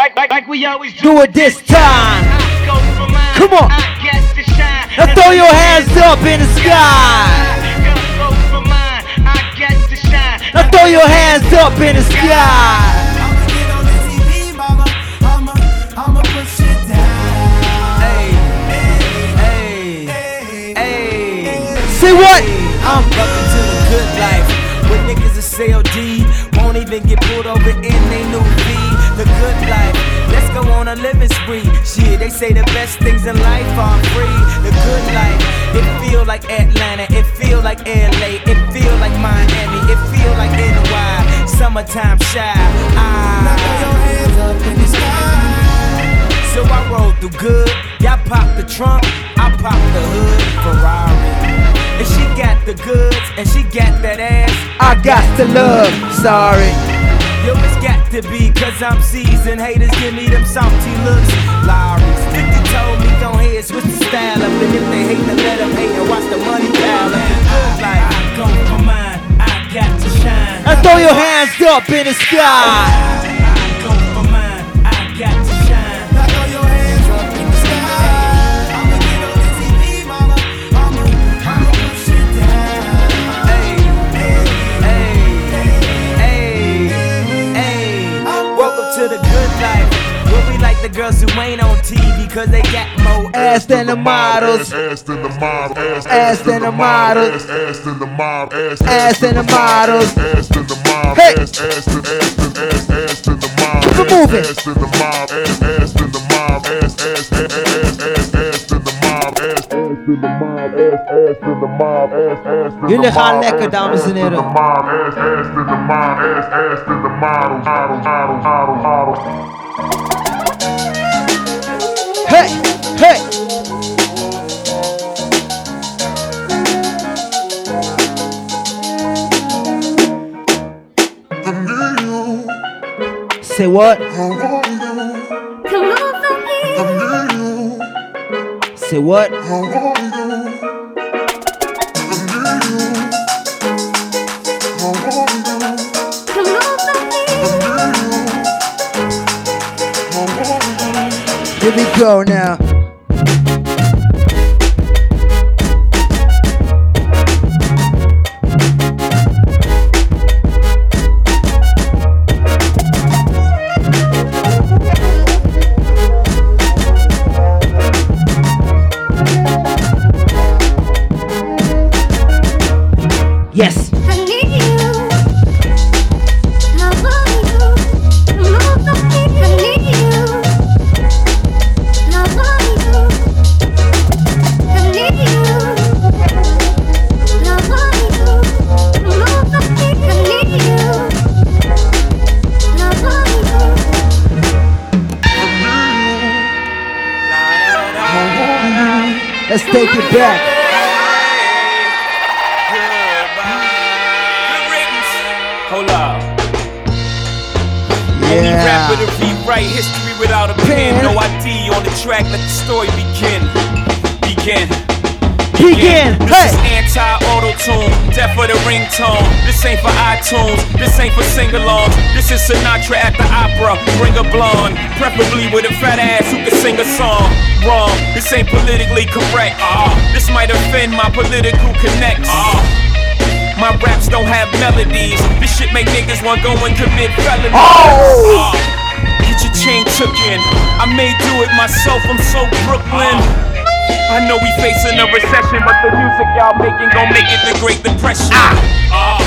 like, like, like we always do. It this time. Come on. Now throw your hands up in the sky. Now throw your hands up in the sky. Say what? I'm welcome to the good life. Where niggas is CLD, won't even get pulled over in they new V. The good life. Let's go on a living spree. Shit, they say the best things in life are free. The good life. It feel like Atlanta. It feel like LA. It feel like Miami. It feel like NY. Summertime Chi. Now throw Ah. your hands up in the sky. So I roll through good. Y'all pop the trunk, I pop the hood. Ferrari. And she got the goods, and she got that ass. I got the love. Sorry. To be, cause I'm seasoned. Haters give me them salty looks. Lawry's 50 told me, switch the style up. And if they hate, then let them hate and watch the money pile up. Like, I for mine, I got to shine. Now throw your hands up in the sky. Like the girls who ain't on TV cause they got more Ass than the models. Ass than the mob, ass, Ass than the models. ass, ass than the mob, ass, Ass than the models. ass than the mob, Hey. ass, ass than, ass than, ass, ass than the mob, Keep it ass, moving. ass than the mob, ass, ass than the mob, ass, ass, ass, ass, ass, ass than the mob, ass, ass than the mob, ass, ass than the mob, ass, ass than the Jullie gaan mob, lekker, ass, dames en ass heren. than the mob, ass, ass than the mob, ass, ass than the models, models, models, models, models. Say what? Say what? Here we go now. It back. Hold up. Only rapper to Yeah. rewrite history without a pen. Pen. No ID on the track, let the story begin. Begin. This Hey. is anti-auto tune, death for the ringtone. This ain't for iTunes, this ain't for sing-alongs. This is Sinatra at the opera. Bring a blonde, preferably with a fat ass who can sing a song. Wrong, this ain't politically correct. Ah, this might offend my political connects. Ah. My raps don't have melodies. This shit make niggas want go and commit felonies. Ah. Get your chain took in. I may do it myself. I'm so Brooklyn. I know we facing a recession, but the music y'all making gon' make it the Great Depression. Ah.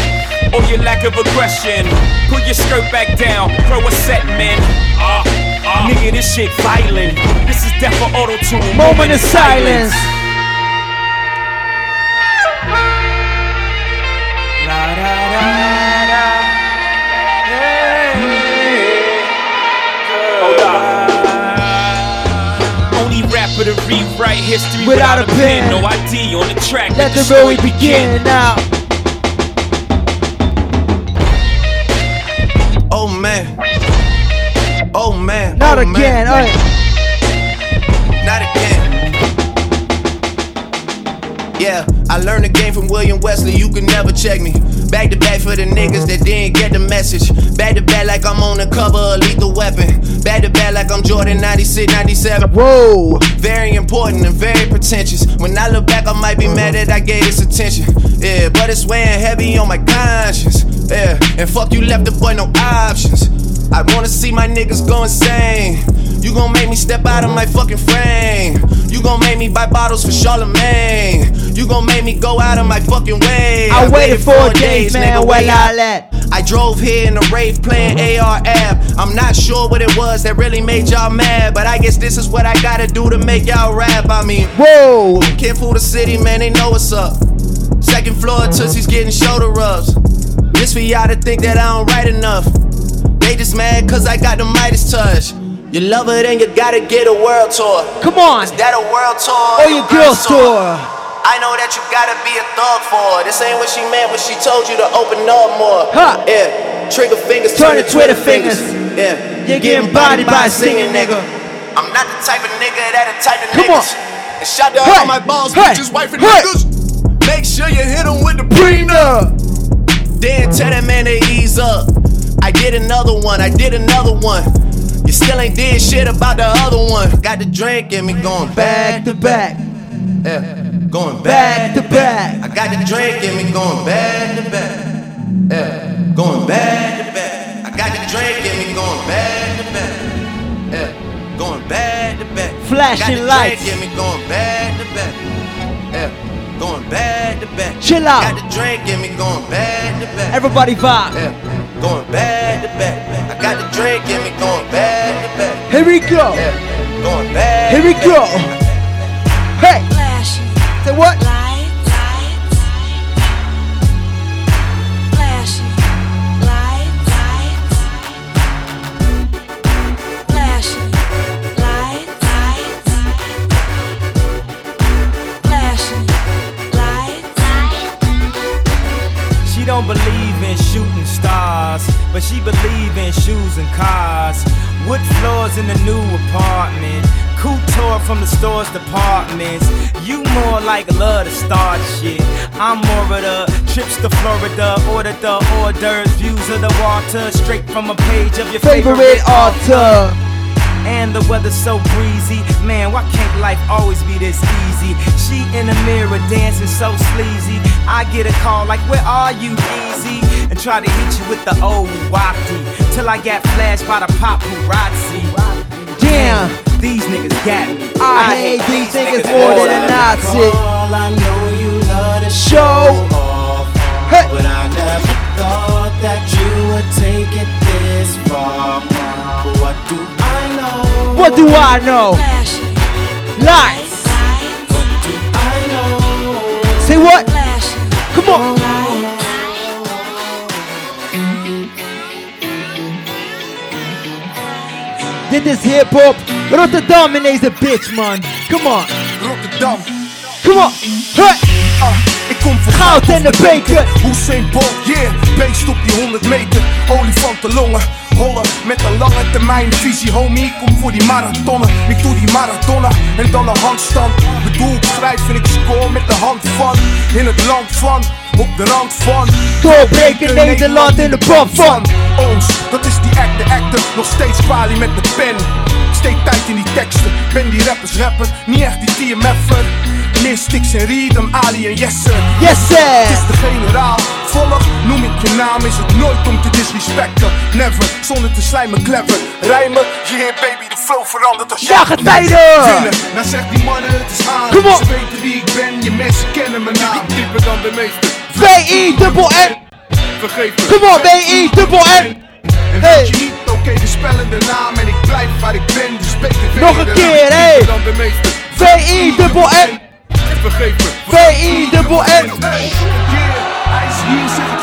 Or your lack of aggression. Pull your skirt back down, throw a set, man. Ah. Nigga, this shit violent. This is death for auto tune. Moment of silence. Hold to rewrite history Without without, a a pen. pen. No ID on the track. Let the story really begin now. Oh man. Oh man. Not oh, again. Man. Yeah, I learned the game from William Wesley, you can never check me. Back to back for the niggas that didn't get the message. Back to back like I'm on the cover of Lethal Weapon. Back to back like I'm Jordan 96, 97. Whoa. Very important and very pretentious. When I look back, I might be mad that I gave this attention. Yeah, but it's weighing heavy on my conscience. Yeah, and fuck you left the boy no options. I wanna see my niggas go insane. You gon' make me step out of my fucking frame. You gon' make me buy bottles for Charlemagne. You gon' make me go out of my fucking way. I waited four days, man. nigga, Where y'all at? I drove here in a Wraith playing uh-huh. AR-AB. I'm not sure what it was that really made y'all mad, but I guess this is what I gotta do to make y'all rap. I mean, Whoa. can't fool the city, man, they know what's up. Second floor, uh-huh. Tootsie's getting shoulder rubs. This for y'all to think that I don't write enough. They just mad cause I got the Midas touch. You love her, then you gotta get a world tour. Come on. Is that a world tour? Or your girl's tour. I know that you gotta be a thug for her. This ain't what she meant when she told you to open up more. Huh. Yeah, trigger fingers Turn turn, to Twitter Twitter fingers. fingers. Yeah, You're getting bodied by a singing nigga. I'm not the type of nigga that the type of Come on. niggas. And shout out Hey. all my balls, Hey. bitches, wife and Hey. niggas. Make sure you hit them with the Prenup. then tell that man to ease up. I did another one, I did another one. You still ain't did shit about the other one. Got the drink in me going Back to back. yeah, going Back to back. I got the drink in me going back to back, yeah, going back to back. I got the drink in me going back to back, yeah, going back to back. Flashing got the lights. Drink in me going back to back, yeah, going back to back. Chill out. Got the drink in me going back to back. Everybody vibe. Yeah, going back to back. I got the drink in me going back to back. Here we go. Yeah, going back. Here we to go. Hey. Flashing Say what? lights, lights, flashing lights, lights, flashing lights, lights, flashing lights. She don't believe in shooting stars, but she believe in shoes and cars. Wood floors in the new apartment. Couture from the store's departments. You more like love to start shit. I'm more of the trips to Florida, order the hors d'oeuvres, views of the water, straight from a page of your Favorite favorite, author. And the weather's so breezy. Man, why can't life always be this easy? She in the mirror dancing so sleazy. I get a call like, Where are you, Yeezy? And try to hit you with the old wafty. Till I got flashed by the paparazzi. Damn. These niggas got me. I hate these niggas more than a Nazi. All I know you love to Show. off. Hey. But I never thought that you would take it this far. What do I? What do I know? Lights. Say what? Come on. Dit is hip hop. Rotterdam ineens de bitch, man. Come on. Rotterdam. Come on. Hey. Ah, ik kom voor Goud en de beker. Hussein Bolt, yeah, beest op die 100 meter. Olifantenlongen, met een lange termijn visie. Homie, ik kom voor die marathonnen. Ik doe die marathonna en dan een handstand. Bedoel, ik schrijf en ik score met de hand van. In het land van, op de rand van. Doorbreken Nederland in de pop van. Ons, dat is die act, de actor. Nog steeds kwalie met de pen. Steek tijd in die teksten. Ben die rappers rapper, niet echt die TMF'er. Meer sticks en rhythm, Ali en Jesser. Yes, Het is de generaal. Volg, noem ik je naam, is het nooit om te disrespecten. Never, zonder te slijmen, clever. Rijmen, yeah baby, de flow verandert als jij Jachtentijden. Winnen, nou zegt die mannen, het is aan. Kom op. Ze weten wie ik ben, je mensen kennen mijn naam. Dieper dan de meeste, V-I dubbel N. vergeef me. Kom op, B-I dubbel N. En Hey. weet je niet, oké, de spellende naam en ik blijf waar ik ben, dus beter Nog een keer, hey. dan de meeste, V-I dubbel N. vergeef me. V-I dubbel N. Hey, yeah, hij is hier, zeg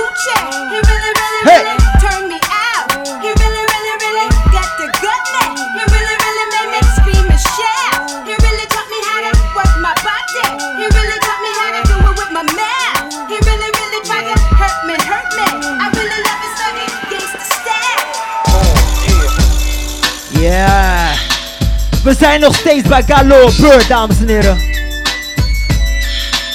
We zijn nog steeds bij Galore Bird, dames en heren.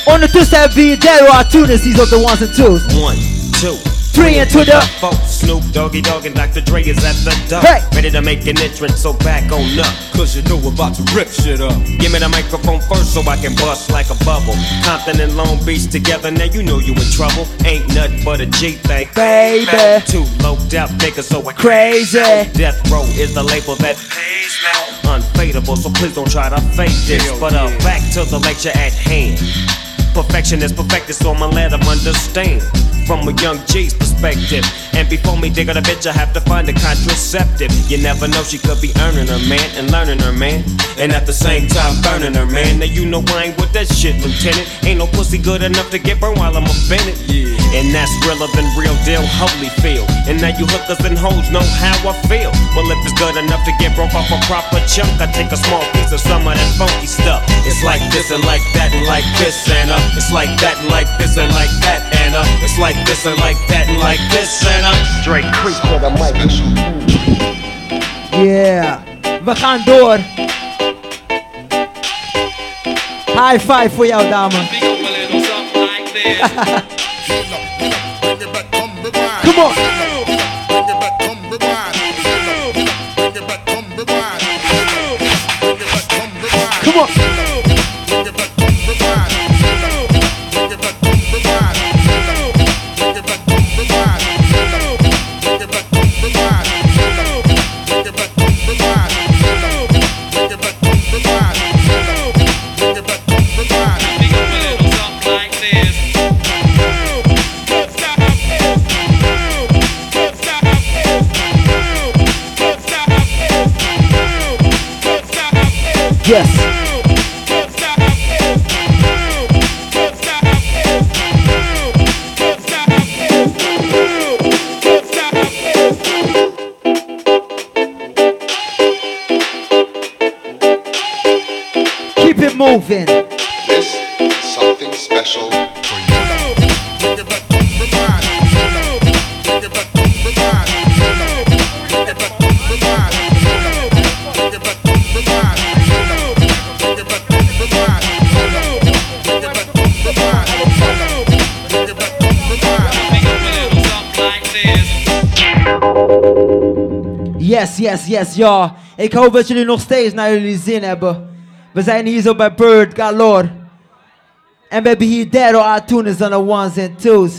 Ondertussen hebben we hier Daryl Artunis, he's op de ones and twos. One, two, Three into the. four. Snoop Doggy Dogg and Dr. Dre is at the door. Hey. Ready to make an entrance, so back on up. Cause you know we're about to rip shit up. Give me the microphone first so I can bust like a bubble. Compton and Long Beach together, now you know you in trouble. Ain't nothing but a G thing. Baby. Two low out niggas, so I Crazy. Death Row is the label that pays now. Unfadable, so please don't try to fake this. But uh, back to the lecture at hand. Perfection is perfected, so I'ma let 'em understand. From a young G's perspective. And before me dig out a bitch, I have to find a contraceptive. You never know, she could be earning her man and learning her man. And at the same time, burning her man. Now you know I ain't with that shit, Lieutenant. Ain't no pussy good enough to get burned while I'm offended. Yeah. And that's realer than real deal, holy feel. And now you hookers and hoes know how I feel. Well, if it's good enough to get broke off a proper chunk, I take a small piece of some of that funky stuff. It's like this and like that and like this and uh. It's like that and like this and like that and uh. It's like this and like that and like this and uh. Straight creep to the mic. Yeah. We gaan door. High five voor jou, dame. Come on. Moving. This is something special for you. Yes, yes, yes, ja. Ik hoop dat jullie nog steeds naar jullie zin hebben. We zijn hier zo bij Bird Galore. En we hebben hier Daryl Artunis aan de ones and twos.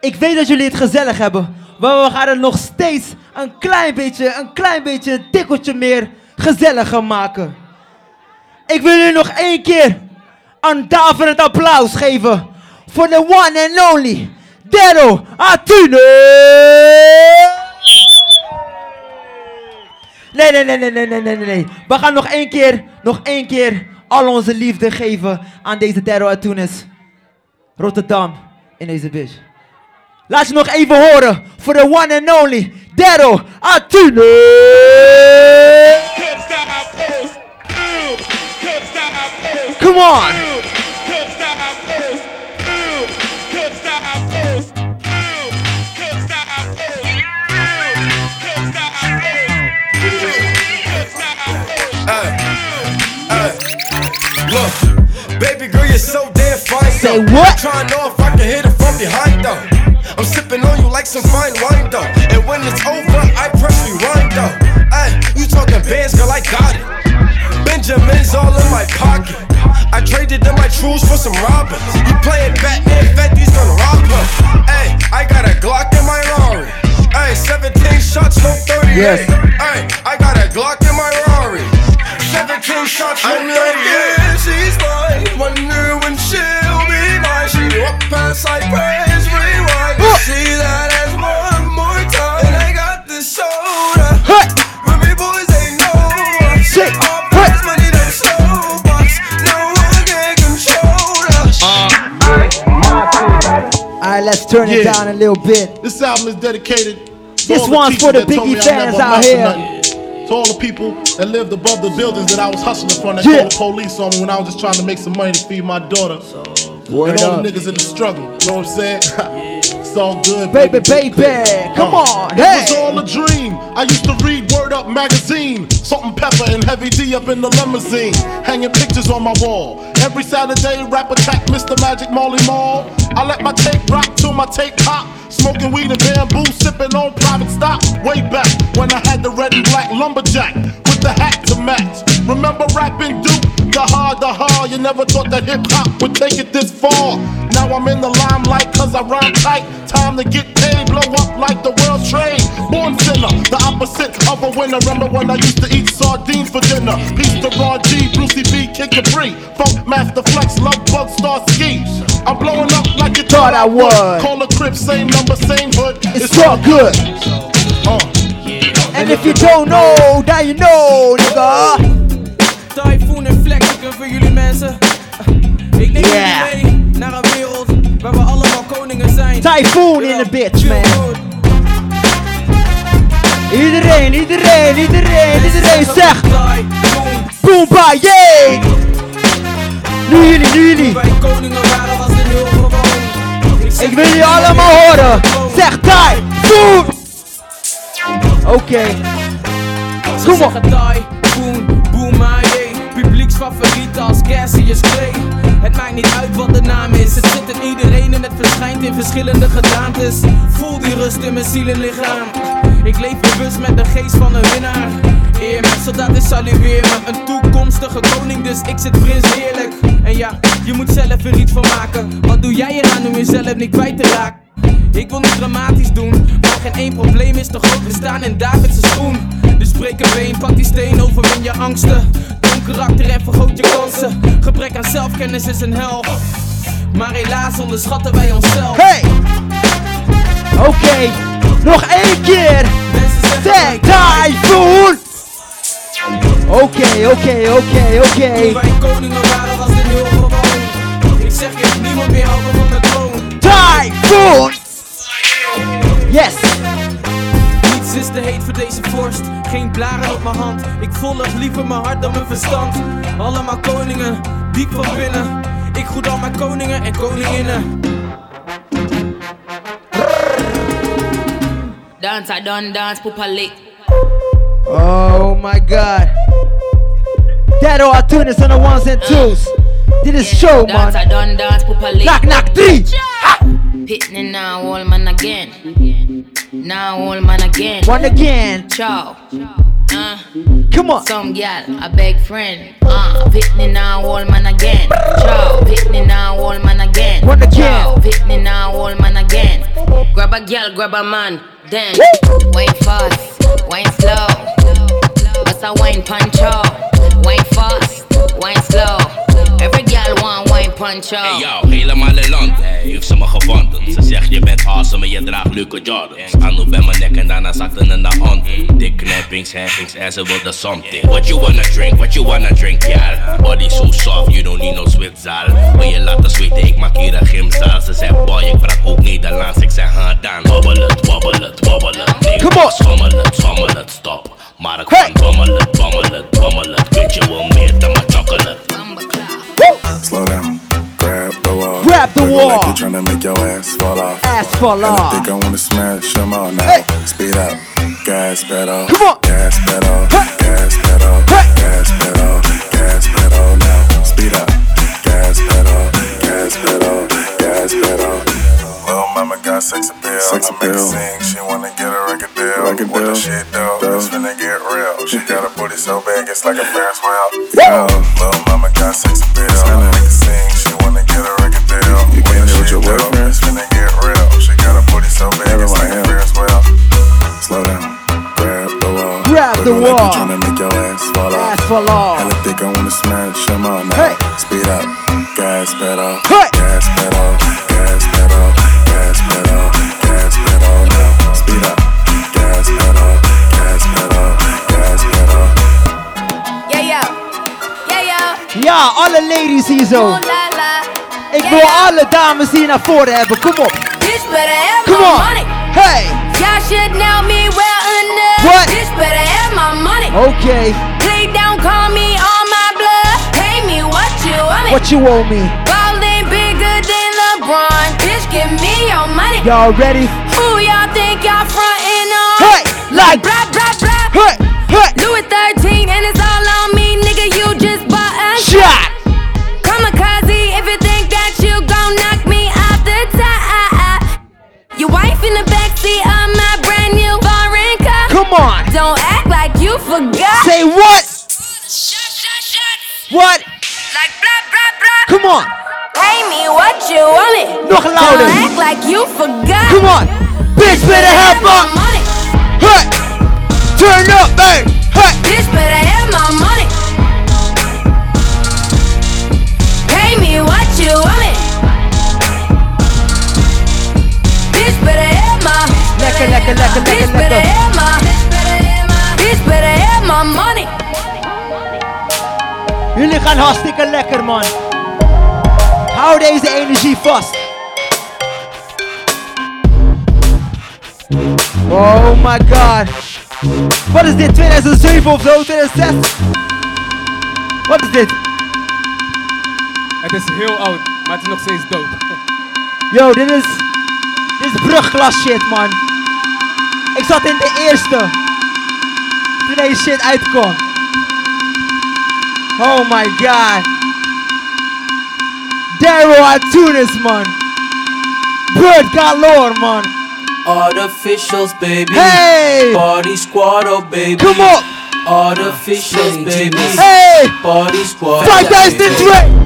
Ik weet dat jullie het gezellig hebben. Maar we gaan het nog steeds een klein beetje, een klein beetje, een tikkeltje meer gezelliger maken. Ik wil jullie nog één keer een daverend applaus geven. Voor de one and only Daryl Artunis. Nee, nee, nee, nee, nee, nee, nee, nee. We gaan nog één keer, nog één keer al onze liefde geven aan deze Terror uit Rotterdam in deze bitch. Laat je nog even horen voor de one and only Dero Atune. Come on. Look, baby girl, you're so damn fine. Say though. what? Trying to know if I can hit it from behind though. I'm sipping on you like some fine wine though. And when it's over, I press rewind though. Ay, you talking bands, girl, I got it. Benjamin's all in my pocket. I traded in my trues for some robbers. You playing Batman, Fetty's gonna rob her. Ay, I got a Glock in my Rari. Ay, 17 shots, no 38. Yes. I got a Glock in my Rari. 17 shots I know yeah, she's mine One Wonder and she'll be mine She walk past, I praise, rewind. I see that as one more time And I got the soda. But me boys, they know Shit. All prize money, no snowbox No one can control us. Alright, let's turn yeah. it down a little bit. This album is dedicated This one's for the Biggie fans out here nothing. To all the people that lived above the buildings that I was hustling from, that Yeah. called the police on me when I was just trying to make some money to feed my daughter. Word and all up. the niggas in the struggle. You know what I'm saying? it's all good, Baby, baby, come uh, on, hey. It was all a dream. I used to read Word Up magazine, Salt-N-Pepa and Heavy D up in the limousine, hanging pictures on my wall. Every Saturday, rap attack, Mr. Magic Marley Marl. I let my tape rock till my tape pop. Smoking weed and bamboo, sipping on private stock. Way back when I had the red and black lumberjack with the hat to match. Remember rapping Duke? The hard, the hard. You never thought that hip hop would take it this far. Now I'm in the limelight cause I rhyme tight. Time to get paid, blow up like the world trade. Born sinner, the opposite of a winner. Remember when I used to eat sardines for dinner? Peace to Ron G, Brucey B, Kid Capri. Funk Master Flex, Love Bug, Starski. I'm blowing up like you thought I would. Call a crib, same number, same hood. It's all good. Uh. And if you don't know, then you know, nigga. Typhoon en Flex, ik ben voor jullie mensen. Ik neem Yeah. mee naar een wereld waar we allemaal koningen zijn. Typhoon in the bitch, man. Iedereen, iedereen, iedereen, iedereen zegt. Boomba, yay! Nu jullie, nu jullie. Wij koningen waren was heel gewoon. Ik wil jullie allemaal horen. Zeg Typhoon! Oké. Ze Kom op. zeggen Typhoon, boom, ah, jee. Publieksfavoriet als Cassius Clay. Het maakt niet uit wat de naam is. Het zit in iedereen en het verschijnt in verschillende gedaantes. Voel die rust in mijn ziel en lichaam. Ik leef bewust met de geest van een winnaar. Eer me, zodat is salueer me. Een toekomstige koning, dus ik zit prins heerlijk. En ja, je moet zelf er iets van maken. Wat doe jij eraan om jezelf niet kwijt te raken? Ik wil niet dramatisch doen, maar geen één probleem is te groot. We staan in David's schoen. Dus breek een been, pak die steen, overwin je angsten. Toon karakter en vergroot je kansen. Gebrek aan zelfkennis is een hel. Maar helaas onderschatten wij onszelf. Hey! Oké, nog één keer. Zeg Typhoon! Oké, oké, oké, oké. Wij koningen waren was dit heel gewoon. Ik zeg je, niemand meer houden van de troon. Typhoon! Yes! Is te heet voor deze vorst. Geen blaren op mijn hand. Ik volg liever mijn hart dan mijn verstand. Allemaal koningen, diep van binnen. Ik groet al mijn koningen en koninginnen. Dance, I done dance, lick. Oh my god. That all tunes on the ones and twos. Dit is show, Dance, I man. done dance, lick. Knock, knock, three. Pitney now, old man again. Now, old man again. One again. Ciao. Uh, Come on. Some gal, a big friend. Ah, Uh, Pitney now, old man again. Ciao. Pitney now, old man again. One again. Ciao. Pitney now, old man again. Grab a gal, grab a man. Then wine fast, wine slow. What's a wine puncho? Wine fast, wine slow. Every gal want wine puncho. Hey yo, helemaal in land, hey, heeft ze me gevonden. Ze zegt je bent awesome en je draagt leuke Jordans. Anu bij mijn nek en daarna zakte ze naar onder. Dik knappings, heffings en ze wilde something. What you wanna drink, what you wanna drink, ja? Body so soft, you don't need no zwitzaal. Wil je laten zweten, ik maak hier een gymzaal. Ze zegt boy, ik praat ook Nederlands, ik zeg ha dan. Wobbel het, wobbel het, wobbel het. Nee, Come on. Schommel het, schommel het, stop. Maar ik kan bommel het, bommel het, bommel het. Weet je wel meer dan mijn Slow down, grab the wall. Grab the Wiggle wall. Like you're trying to make your ass fall off. Ass fall And I off. think I wanna smash them all now. Hey. Speed up, gas pedal. Come on. Gas pedal, gas pedal, gas pedal, gas pedal now. Speed up, gas pedal, gas pedal, gas pedal. Little mama got sex appeal. Sex appeal. Sing. She wanna get a record deal. Record what the shit do? It's finna get real. She got a booty so big it's like a Ferris wheel. Yo, little mama got sex appeal. Make her sing. She wanna get a record deal. You came here with your boyfriend. It's finna get real. She got a booty so big it's like a Ferris wheel. Slow down. Grab the wall. Grab the Wiggle Like wall. you tryna make your ass fall off. Ass fall off. Hella thick, I wanna smash them all now. Hey. Speed up. Gas pedal. Hey. Gas pedal. Gas pedal. Ja, alle ladies hier zo. Ik wil alle dames hier naar voren hebben. Kom op. Bitch, better have Come my on. money. Hey. Y'all should know me well enough. What? Bitch better have my money. Okay. Please don't call me on my blood. Pay me what you want me. What you owe me? Ballin' bigger than LeBron. Bitch, give me your money. Y'all ready? Who y'all think y'all frontin' on? Hey, like- blah blah blah. Hey, hey. Louis 13 and it's all in the backseat of my brand new foreign car. Come on. Don't act like you forgot. Say what? What? Like blah blah blah. Come on. Pay me what you want me. Nog louder. Don't act like you forgot. Come on. Bitch better have my money. Hey. Turn up, hey. Hey. Bitch better have my money. Pay me what you want Lekker, lekker, lekker, Bitch lekker, better lekker. have my. Bitch better have my money. Jullie gaan hartstikke lekker, man. Hou deze energie vast. Oh my god. Wat is dit? 2007 of zo? 2006? Wat is dit? Het is heel oud, maar het is nog steeds dope. Yo, dit is. Dit is brugklas shit, man. Ik zat in de eerste. Toen deze shit uitkwam. Oh my god. Daryl Artunis, man. Bird galore, man. Artificials, baby. Hey! Party squad, oh baby. Come on! Artificials, baby. Hey! Party squad. 5002!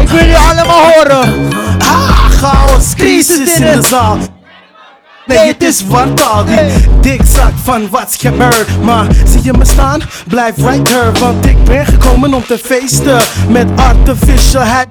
Ik wil jullie allemaal horen. Ah, chaos, crisis in de zaal. Nee, het is wartaal, die dikzak van wat's gebeurd Maar zie je me staan? Blijf right here Want ik ben gekomen om te feesten Met artificial hack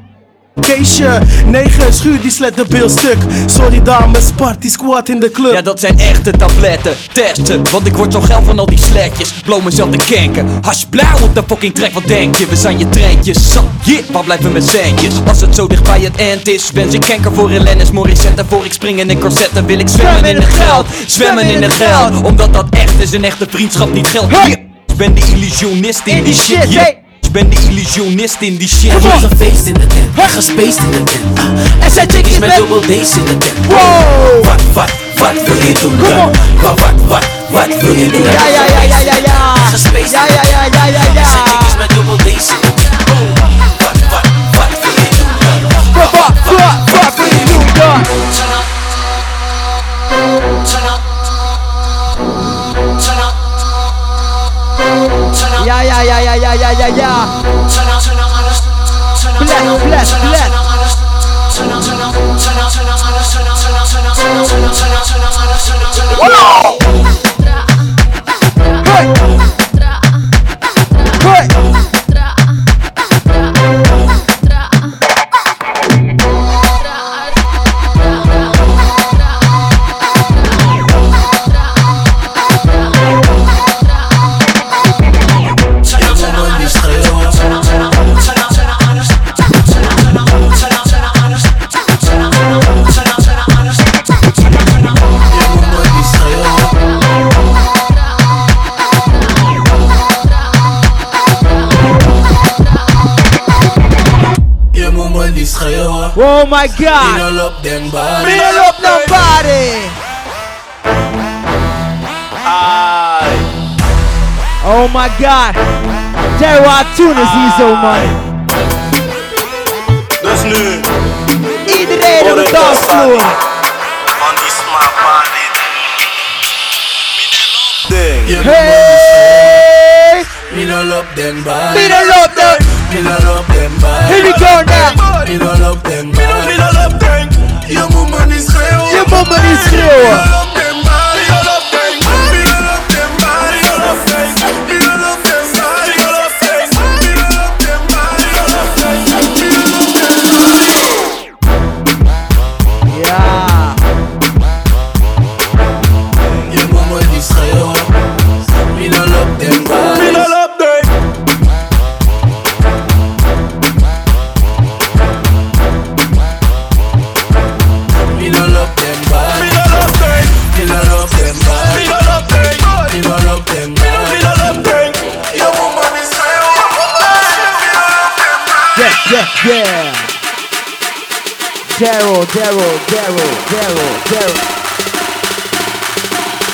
Keesje, 9 schuur die sledderbil stuk. Sorry dames, party squad in de club. Ja, dat zijn echte tabletten, testen. Want ik word zo geil van al die sletjes. Blow mezelf te kenken. Hash blauw op de fucking trek, wat denk je? We zijn je treintjes, zat, yeah, waar blijven mijn centjes? Als het zo dicht bij het end is Wens ik kenker voor Elenis Morissette Voor ik spring in een corsetten Wil ik zwemmen in het geld, zwemmen in het geld. Omdat dat echt is, een echte vriendschap niet geld. Ik ben de illusionist in die shit, yeah. Ik ben de illusionist in die shit Er is een feest in de tent, gespaced in de tent. Er zijn chickies met dubbel D's in de tent. Wat, wat, wat wil je doen dan? Wat, wat, wat, wat wil je doen? Ja, ja, ja, ja, ja, ja. Gespaced Ja, ja, ja, ja, ja, ja. Zijn chickies met dubbel D's in de tent. Wat, wat, wat wil je doen dan? Wat, wat, wat, wat wil je doen dan? Turn up. Turn up. Turn up. yeah, yeah, yeah, yeah, yeah, yeah, yeah, yeah. Bless, bless, bless. Whoa! Oh my God. Bring up them body. Bring Oh my God. Terror tune is so man. Does new. Iedereen op de dansvloer. On this my body. Ding. Hey. Me no love them body. Me no love them. Me no love them body. Here we go now. me no love them. Me no me no love them. Your woman is real. Your woman is real. Daryl, Daryl, Daryl.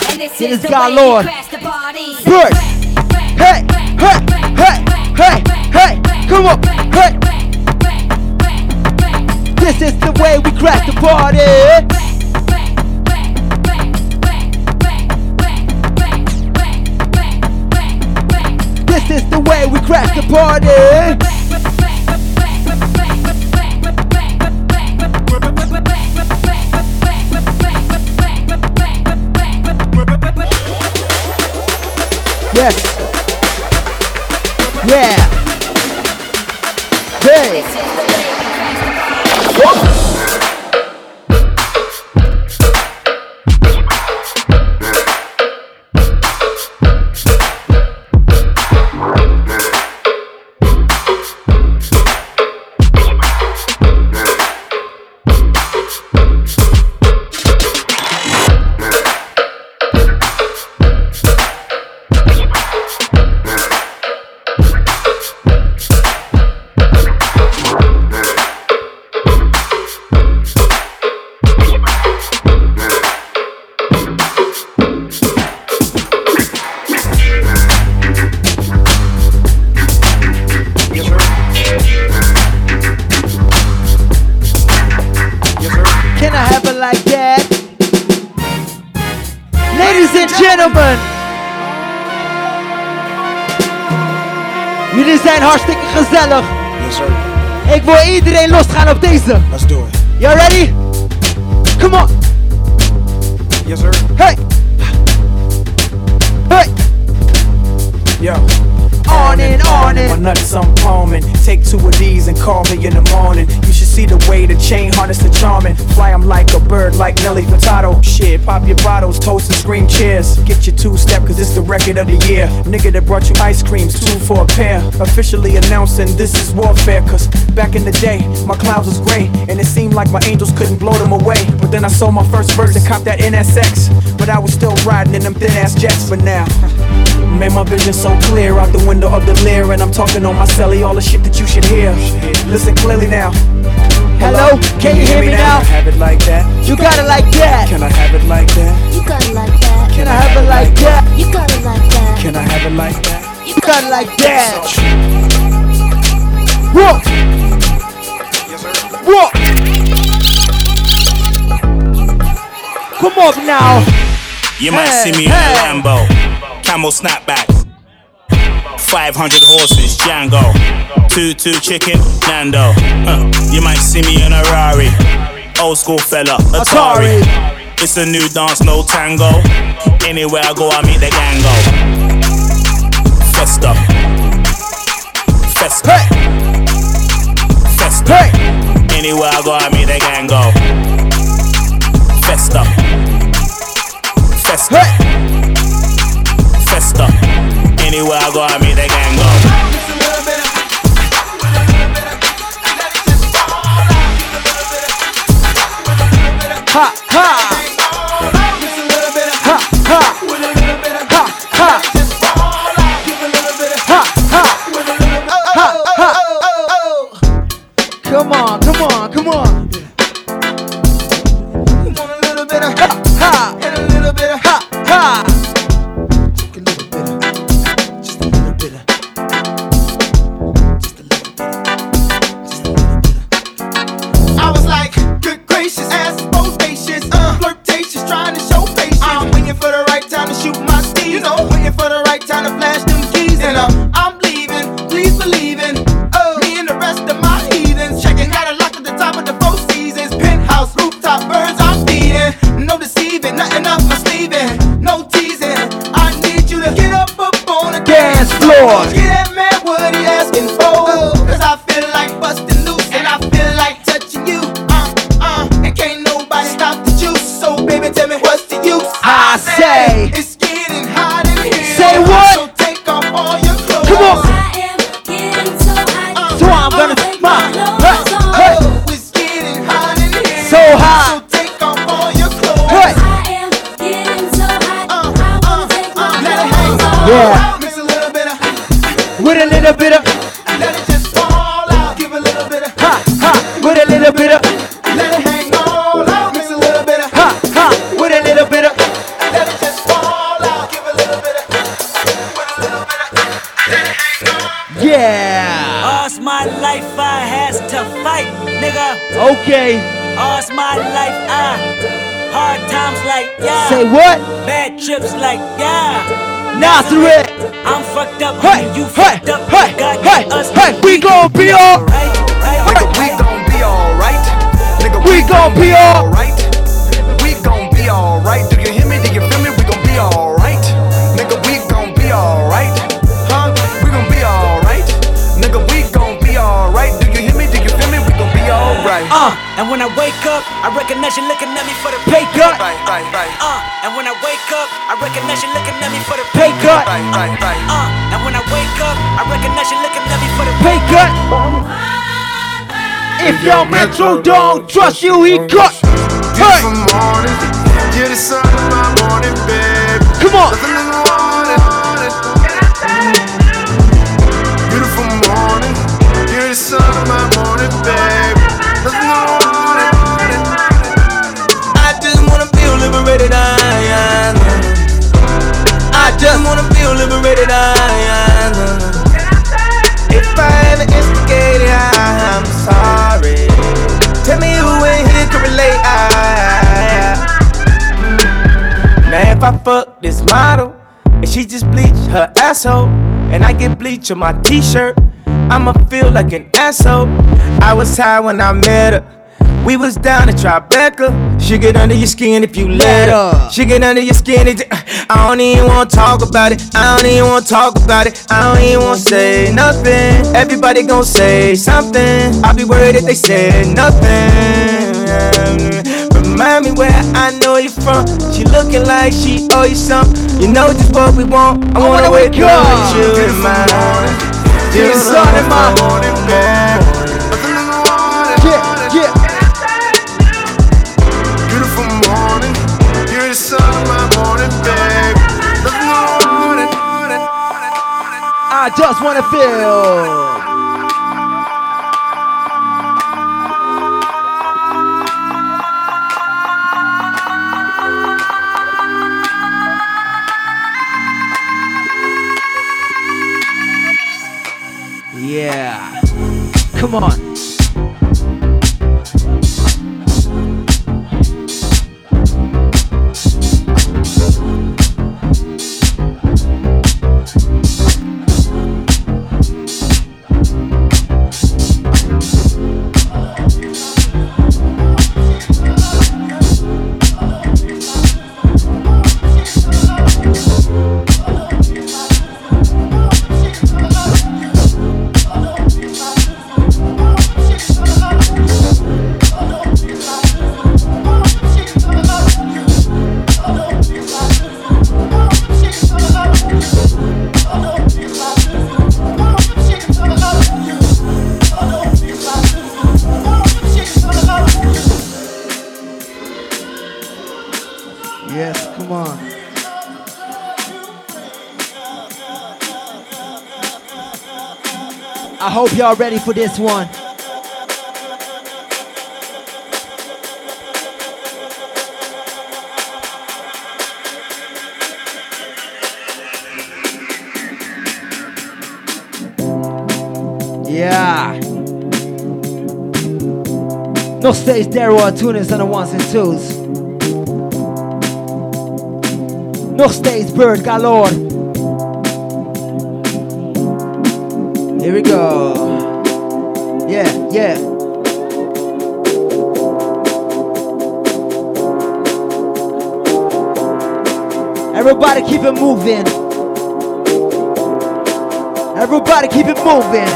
And this Dit is God Lord. we crash the party. Bird. Hey, hey, hey, hey, hey, come on, hey. This is the way we crash the party. This is the way we crash the party. Yes. Yeah. Hey. Officially announcing this is warfare, cause back in the day, my clouds was gray. And it seemed like my angels couldn't blow them away. But then I sold my first verse and copped that NSX. But I was still riding in them thin ass jets for now. Made my vision so clear out the window of the Lear, and I'm talking on my celly, all the shit that you should hear. Listen clearly now. Hello, can you hear me now? Have it like that. You got it like that. Can I have it like that? You got it like that. Can I have it like that? You got it like that. Can I have it like that? You got it like that. Whoa. Whoa. Come up now. You might see me in hey. a Lambo, camel snapbacks, 500 horses, Django, two two chicken, Nando. Huh. You might see me in a Rari, old school fella, Atari. It's a new dance, no tango. Anywhere I go, I meet the gango. Festa, festa, festa. Anywhere I go, I meet the gango. Festa. Festa. Festa. Anywhere I go, I meet the gang go. Ha Yeah. A little bit of, With a little bit of Nazareth. I'm fucked up, Hey, you hey, fucked up. hey, God hey, us, hey, we gon' be all Nigga, we gon' be alright. Nigga, We gon' be alright. We gon' be alright. Do you hear me? Do you feel me? We gon' be alright. Nigga, we gon' be alright. Huh? We gon' be alright. Nigga, we gon' be alright. Do you hear me? Do you feel me? We gon' be alright. Uh, and when I wake up, I recognize you looking at me for the pay cut. Right, right, right. Uh, and when I wake up, I recognize you looking at me for the Pay cut. Right, right, right. Uh, and when I wake up, I recognize you looking at me for the Pay cut. If your metro don't trust you, he cut. Hey. Morning, you're the sun of my morning, babe. Come on. Model and she just bleached her asshole, and I get bleach on my t-shirt, I'ma feel like an asshole. I was high when I met her. We was down at Tribeca. She get under your skin if you let her. She get under your skin. It, I don't even wanna talk about it. I don't even wanna talk about it. I don't even wanna say nothing. Everybody gon' say something. I'll be worried if they say nothing. Remind me where I know you from. She looking like she owe you something. You know just what we want. I oh, wanna wake up with you in my You're the sun in my morning, babe. Nothing in the morning. Yeah, yeah. Beautiful morning, you're the sun of my morning, babe. Nothing in the morning. I just wanna feel. Yeah. Come on. I hope y'all ready for this one. Yeah. Nog steeds Daryl Tunis aan de ones and twos. Nog steeds Bird Galore. Here we go. Yeah, yeah. Everybody keep it moving. Everybody keep it moving.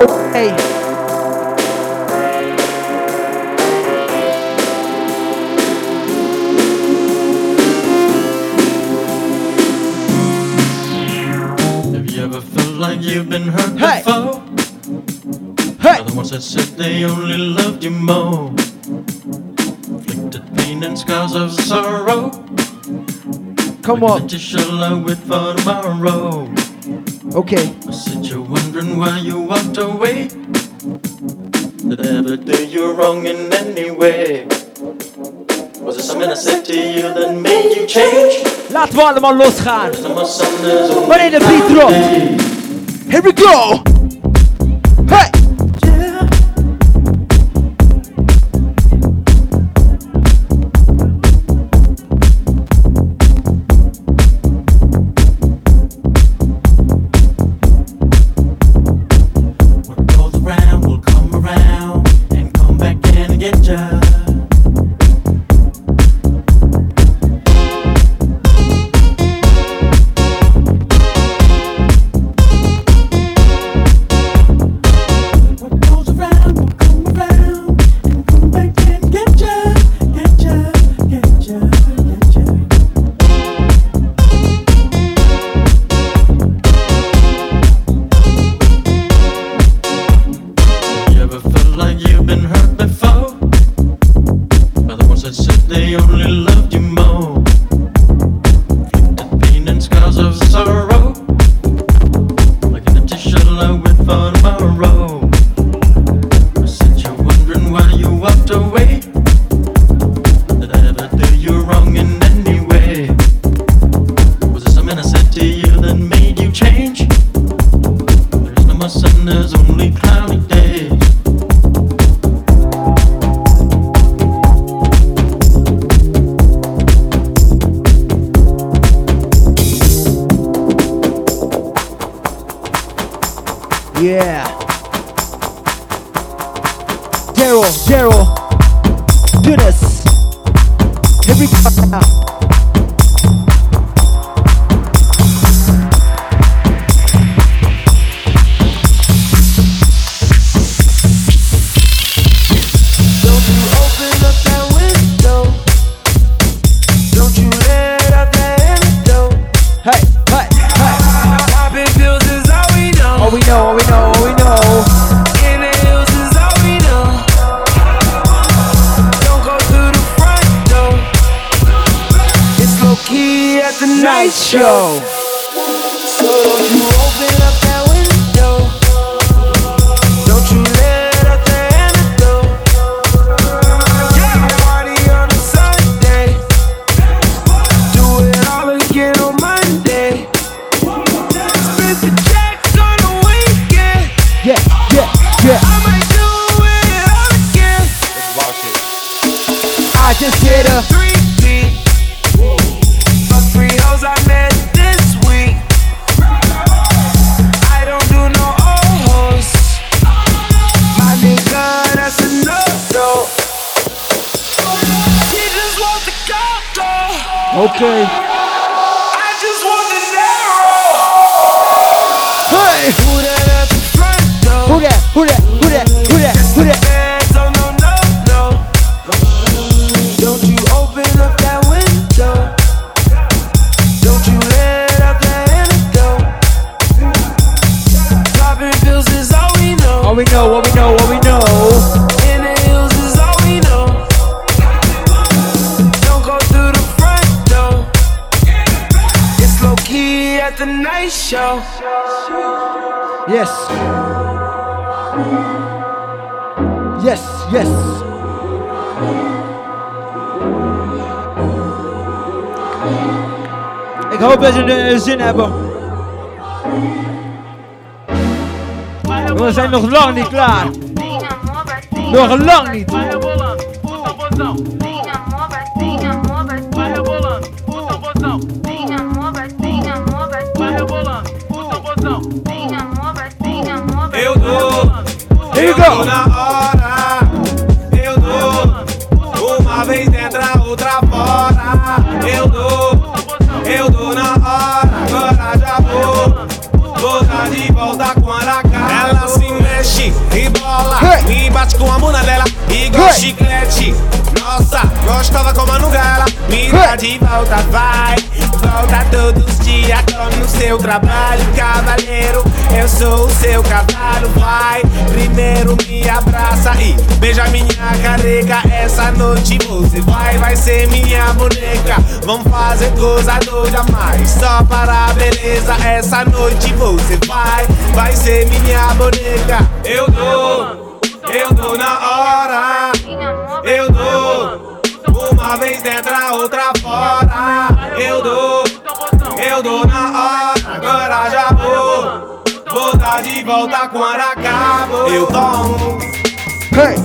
Okay. You've been hurt Hey. before? Hey. Other ones that said they only loved you more. Inflicted pain and scars of sorrow. Come on. That you shall love with for tomorrow. Okay. I said you're wondering why you walked away. Did I ever do you wrong in any way? Was it something I said to you that made you change? Laten we allemaal losgaan. Wanneer de beat dropt. Here we go. Ik hoop dat jullie er zin hebben. We zijn nog lang niet klaar. Nog lang niet. Eu dou, eu dou na hora. Eu dou, uma vez entra, outra fora. Eu dou, eu dou na hora. Agora já vou, vou dar de volta quando acaba. Ela se mexe, rebola, e bate com a bunda dela, igual chiclete. Nossa, gostava como a Nugala. Me dá de volta, vai. Volta todos os dias, como no seu trabalho, cavaleiro. Eu sou o seu cavalo, vai. Primeiro me abraça e beija minha careca. Essa noite você vai, vai ser minha boneca. Vamos fazer coisa doida mais, só para a beleza. Essa noite você vai, vai ser minha boneca. Eu dou, eu dou na hora. Uma vez entra, outra fora. Eu dou, eu dou na hora. Agora já vou, vou dar de volta quando acabo. Eu tomo, Hey.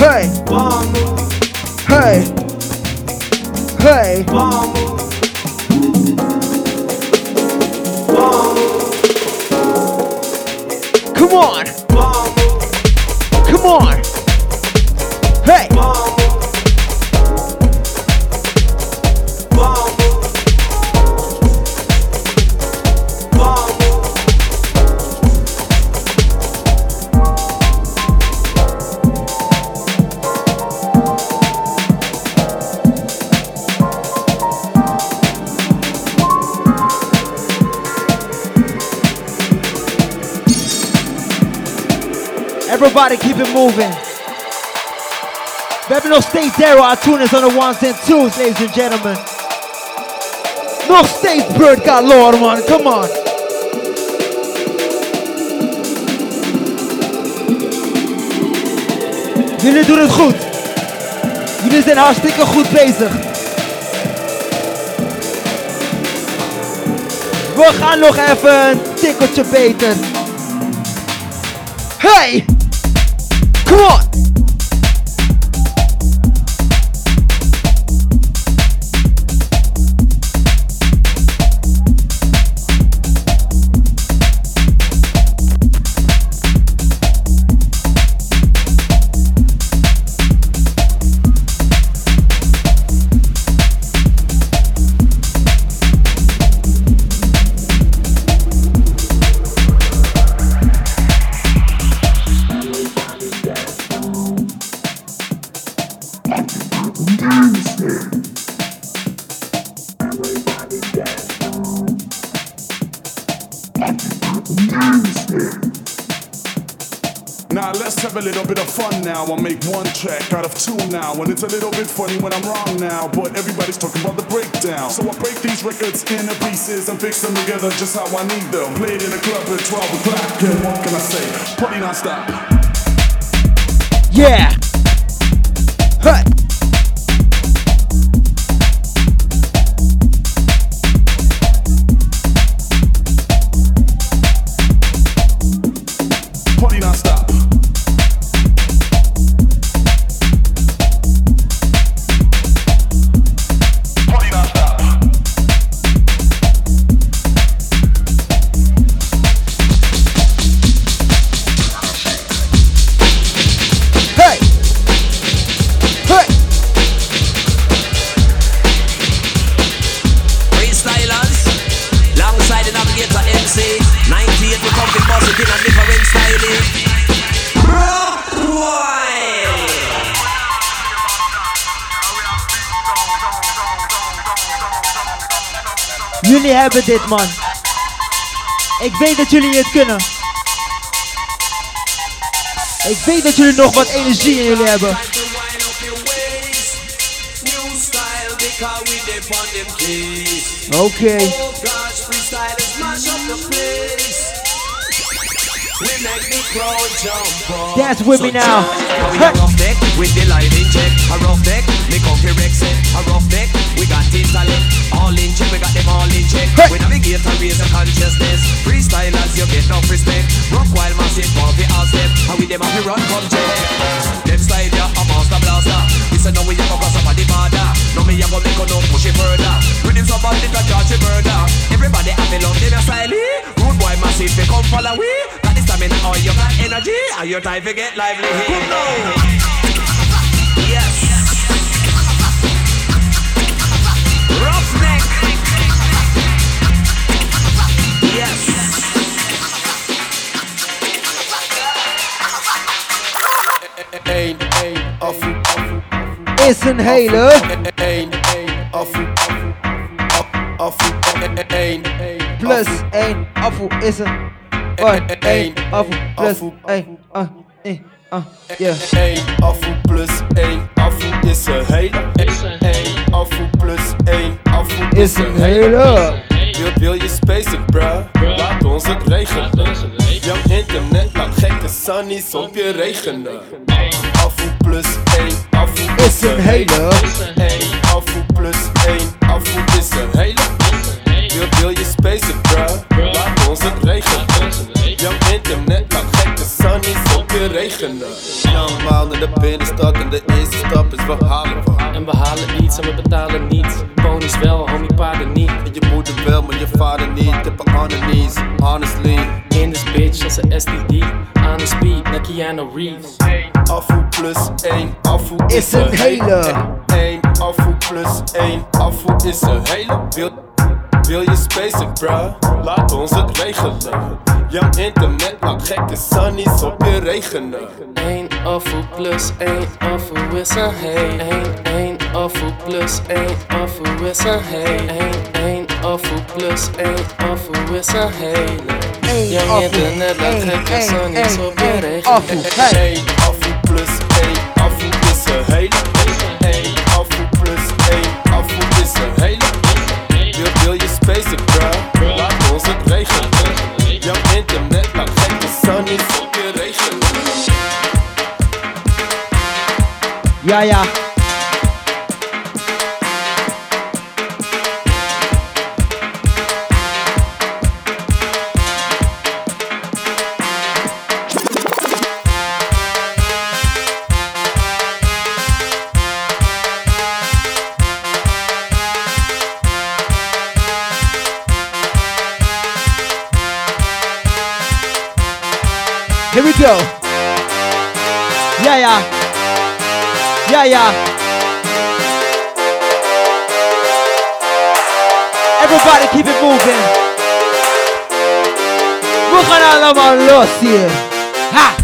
Hey. tomo, Hey. Hey. tomo. Come on. Come on. Hey. Everybody keep it moving. We hebben nog steeds Daryl Artunis on the ones and twos, ladies and gentlemen. Nog steeds Bird got Lord, man. Come on. Jullie doen het goed. Jullie zijn hartstikke goed bezig. We gaan nog even een tikkeltje beter. Hey! Come on! Track out of two now. And it's a little bit funny when I'm wrong now. But everybody's talking about the breakdown. So I break these records into pieces and fix them together just how I need them. Played in a club at 12 o'clock. And what can I say? Party non-stop. Yeah. Jullie hebben dit, man. Ik weet dat jullie het kunnen. Ik weet dat jullie nog wat energie in jullie hebben. New style because we dip on them keys. Oké. Oh gosh, freestylers mash up the place. We make the crowd jump up. Dance with me now. How we a with the line in check. A rough neck, make up your Rex set. Eh. A rough neck, we got intellect. All in check, we got them all in check. We navigate and raise the consciousness. Freestylers, you get enough respect. Rock while massive, pump it all step. How we them have to run from check. Them slide ya, a master blaster. We say no, we a go cross on the border. No, me a go make a no push it further. With him somebody that charge it murder. Everybody have to love them a style. Eh. Rude boy massive, they come follow we. Got the stamina, or you got energy. Are your time to get lively here? Yes. Één, afvoer. Is een hele. Één, afvoer, afvoer. Één, Plus 1 afvoer is een. 1 afvoer plus 1. Ah, eh, ah, yeah. 1 afvoer plus 1 afvoer is een hele. 1 afvoer plus 1 afvoer Is een hele. Wil, je spacen, bruh? Laat ons het regenen. Jouw internet laat gekke sunnies op je regenen. Afvoer plus 1 afvoer Is een hele. 1 afvoer plus 1 afvoer is een hele. Wil, wil je spacen, bruh? Laat ons het regenen. Jouw internet laat gekke sunnies op je regenen. Nogmaals naar de binnenstad en de eerste stap is we halen wat. En we halen iets en we betalen niets. Ponies wel, homie paarden niet. Je moeder wel, maar je vader niet. Tippen on the knees, honestly. Bitch als een STD. Aan de speed naar Keanu Reeves. Afvoer plus 1 afvoer Is een hele. 1 afvoer plus 1 afvoer is een hele. Wil, wil je spacen, bruh? Laat ons het regelen. Jouw internet laat gekke sunnies op je regenen. 1 afvoer plus 1 afvoer is een hele. 1, 1 afvoer plus 1 afvoer is een hele. 1, 1 afvoer plus 1 afvoer is een hele. Jouw internet laat gekke sunnies op je regenen. 1 afvoer plus 1 afvoer is een hele. 1 afvoer plus 1 afvoer is een hele. Wil, wil je spacen, bruh? Laat ons het regenen. Ja, yeah. Here we go. Ja, ja. Ja, yeah. Everybody keep it moving. We gaan allemaal los hier. Ha!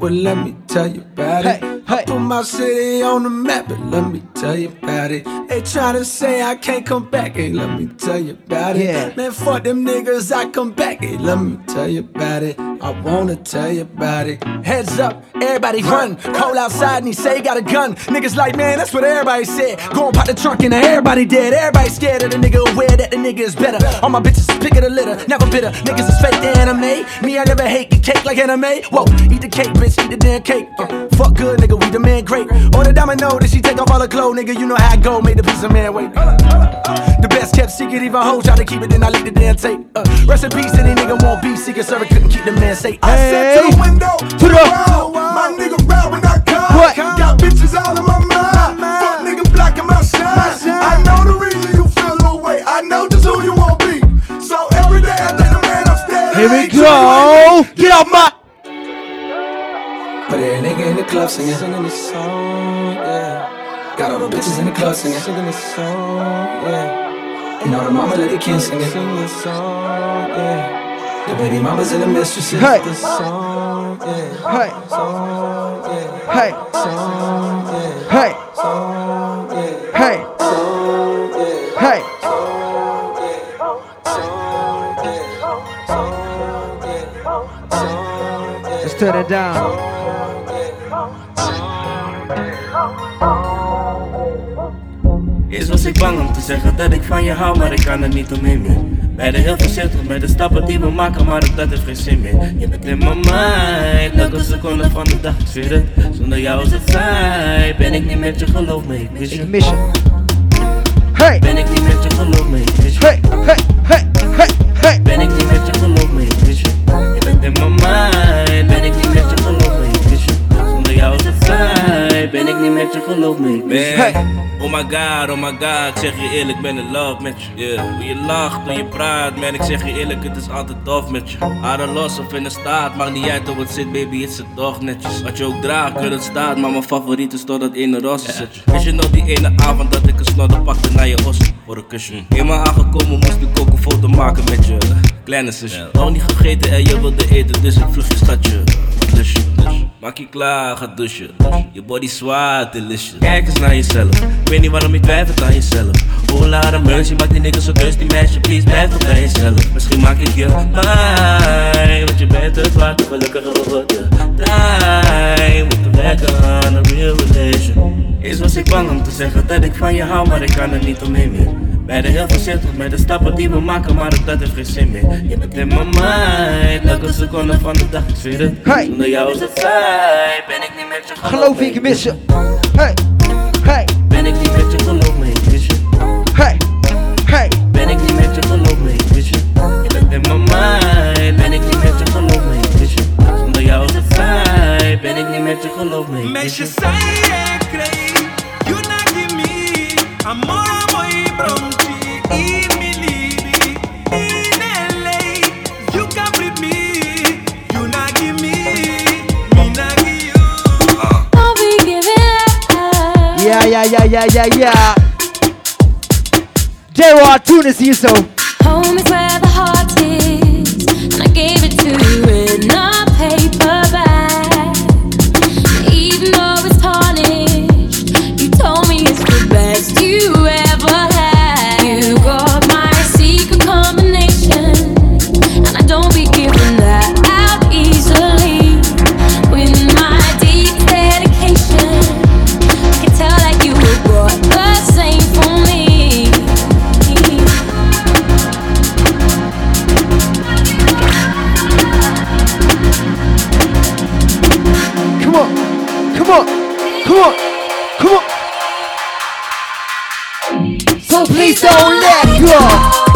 Well, let me tell you my city on the map, but let me tell you about it. They tryna say I can't come back, hey, let me tell you about it. Yeah. Man, fuck them niggas, I come back, hey, let me tell you about it. I wanna tell you about it. Heads up, everybody run. Call outside and he say he got a gun. Niggas like, man, that's what everybody said. Go and pop the trunk and everybody dead. Everybody scared of the nigga, aware that the nigga is better. All my bitches pick of the litter, never bitter. Niggas is fake the anime. Me, I never hate the cake like anime. Whoa, eat the cake, bitch, eat the damn cake. Uh, fuck good, nigga, we the man great. Or the domino that she take off all her clothes, nigga. You know how I go, made the piece of man wait. The best kept secret, even hoes try to keep it, then I leak the damn tape. Uh, rest in peace, any nigga won't be secret server couldn't keep the man safe. I said to the window, to the my nigga rap when I come. What? Got bitches all in my mind. Fuck nigga black in my shine. I know the reason you feel no way. I know just who you won't be. So every day I think the man upstairs. Here we go. Get off my. But every nigga in the club singing, singing this song, yeah. Got all the bitches in the club singing, singing this song, yeah. And all the mama let the kids singing, singing this song, yeah. The baby mamas and the mistresses, Hey. this song, yeah. Hey. Song, yeah. Hey. Song, yeah. Hey. Song, yeah. Hey. Song, yeah. Hey. Song, yeah. Song, yeah. Song, yeah. Song, yeah. Let's turn it down. Eerst was ik bang om te zeggen dat ik van je hou, maar ik kan er niet omheen meer. Er heel voorzichtig met de stappen die we maken, maar ook dat heeft geen zin meer. Je bent in mijn mind, elke seconde van de dag, ik zweer het. Zonder jou is het saai, ben ik niet met je, geloof me, ik mis je. Ik mis je. Hey. Ben ik niet met je, geloof me, ik mis je. Hey, hey, hey, hey, met je, geloof me, je. Hey. Oh my god, oh my god, ik zeg je eerlijk, ik ben in love met je. Yeah. Hoe je lacht, hoe je praat, man, ik zeg je eerlijk, het is altijd tof met je. Haren los of in de staat, maakt niet uit hoe het zit, baby, het zit toch netjes. Wat je ook draagt, keur het staat, maar mijn favoriet is toch dat ene roze zit. Weet je nog die ene avond dat ik een snodder pakte naar je os voor een kusje? Eenmaal aangekomen moest ik ook een foto maken met je kleine zusje. Nog niet gegeten en je wilde eten, dus ik vlug je schatje. Maak je klaar, ga douchen. Je body zwaar, delicious. Kijk eens naar jezelf. Ik weet niet waarom je twijfelt aan jezelf. Oh, Lara Mercy, maak die niggas zo dus die meisje, please blijf toch bij jezelf. Misschien maak ik je mijn, want je bent het waard, te gelukkiger geworden. Time, moeten werken aan een real relation. Eerst was ik bang om te zeggen dat ik van je hou, maar ik kan er niet omheen meer. Ben er heel voorzichtig met de stappen die we maken, maar ook dat heeft geen zin meer. Je bent in mijn mind, elke seconde van de dag, ik zweer het. Hey. Zonder jou is het saai, ben ik niet met je Geloof ik, ik mis je. Hey. Hey. Yeah, yeah, yeah. J-Rod Tunis hier zo. Home Come on, come on, come on. So please don't let go.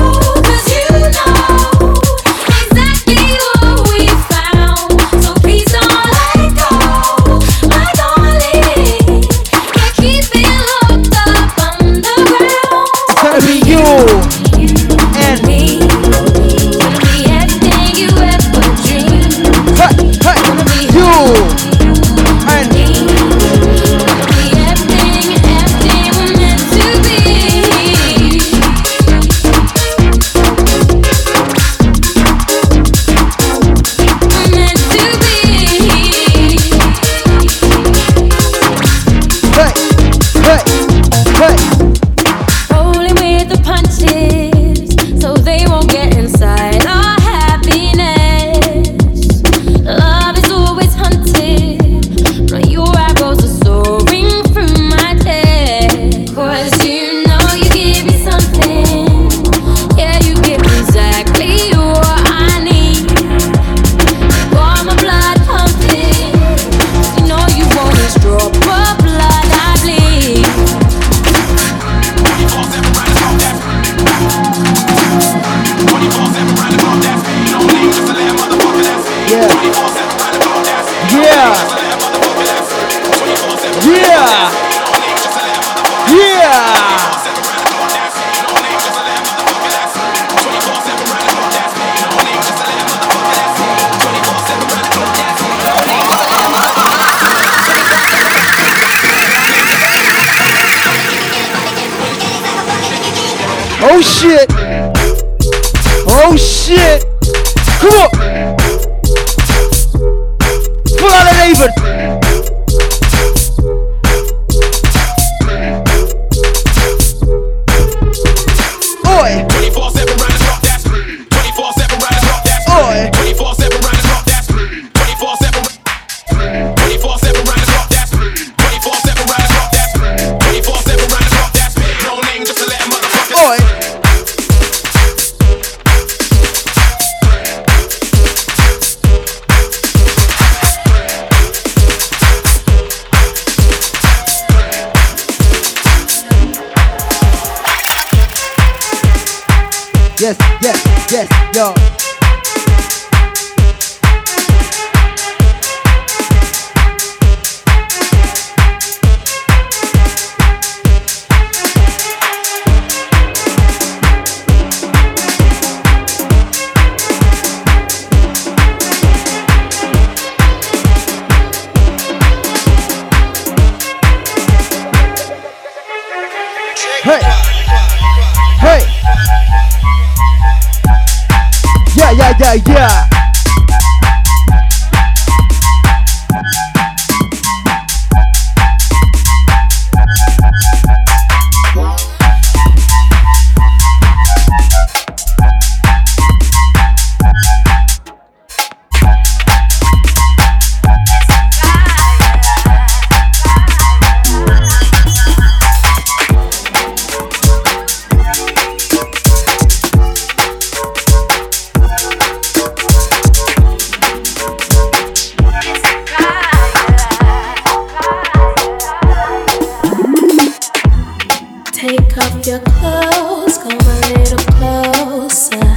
Take off your clothes, come a little closer.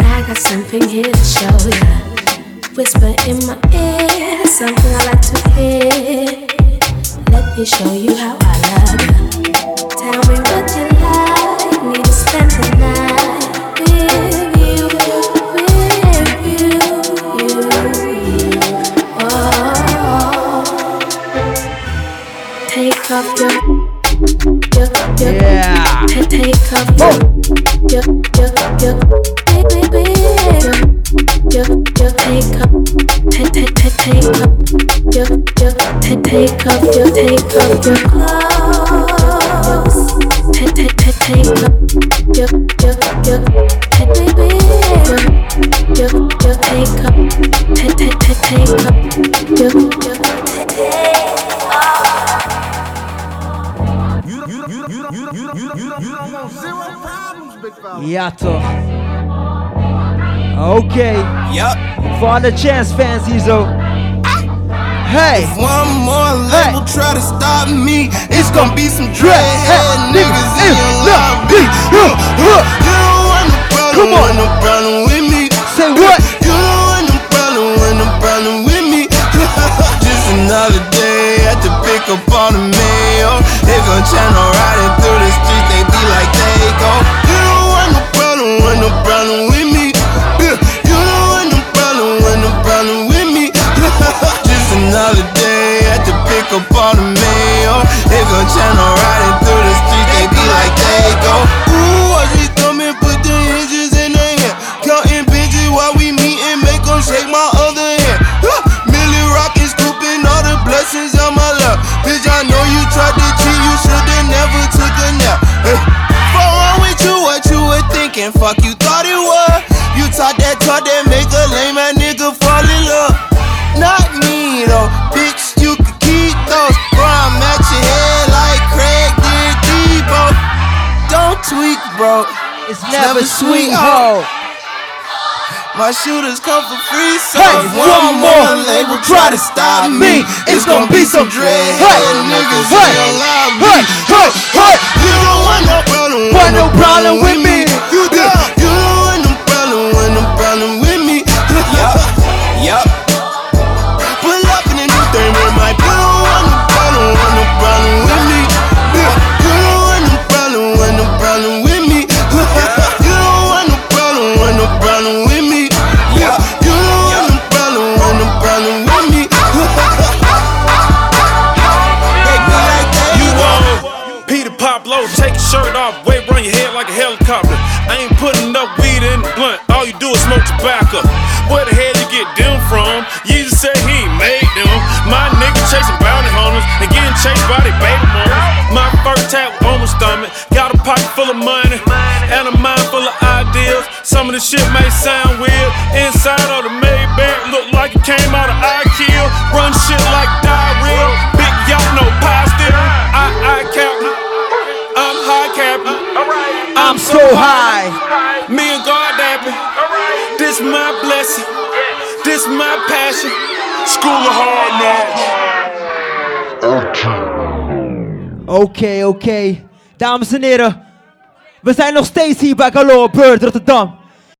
I got something here to show ya. Whisper in my ear, something I like to hear. Let me show you how I love you. Tell me what you like, need to spend the night with you, with you, you. Oh, take off your Yeah. ta- take your, take take take your, take take take take. Ja toch. Oké. Yup. Voor alle chance fans hier zo. Hey. If one more label try to stop me, it's gonna be some Hey, dreadhead hey, niggas hey, in your look, lobby. don't want no problem, want no problem with me. Say what? You don't want no problem, want no problem with me. Just another day at the pick up on the mail. They gon' channel riding through the streets, they be like they go. You don't want no problem, want no problem with me. You don't want no problem, want no problem with me. Just another day at the pick up on the mail. They gon' channel riding through the streets, they be like they go. Thinking? Fuck you thought it was. You taught that talk that make a lame ass nigga fall in love. Not me though, bitch, you can keep those. Bro, I'm at your head like Craig did Debo. Don't tweak, bro. It's never sweet, ho. My shooters come for free, so Hey, if one more label try to stop me. It's gonna be some dread Hey, niggas hey, hey, hey, hey, hey. You don't want no problem, Want no problem with me. You don't, you don't want no problem, want no problem with me. Yup, yup. Pull up in a new thing with my. You don't no problem, want no problem with me. Take your shirt off, wave around your head like a helicopter. I ain't putting up weed in the blunt, all you do is smoke tobacco. Where the hell you get them from? Jesus said he made them. My nigga chasing bounty hunters and getting chased by their baby mamas. My first tap on my stomach, got a pocket full of money and a mind full of ideas. Some of the shit may sound weird. Inside of the Maybach, look like it came out of IKEA. Run shit like diarrhea. So high. Me and God dapping. This my blessing. This my passion. School of hard knocks. Oké, oké. Dames en heren. We zijn nog steeds hier bij Galore Bird Rotterdam.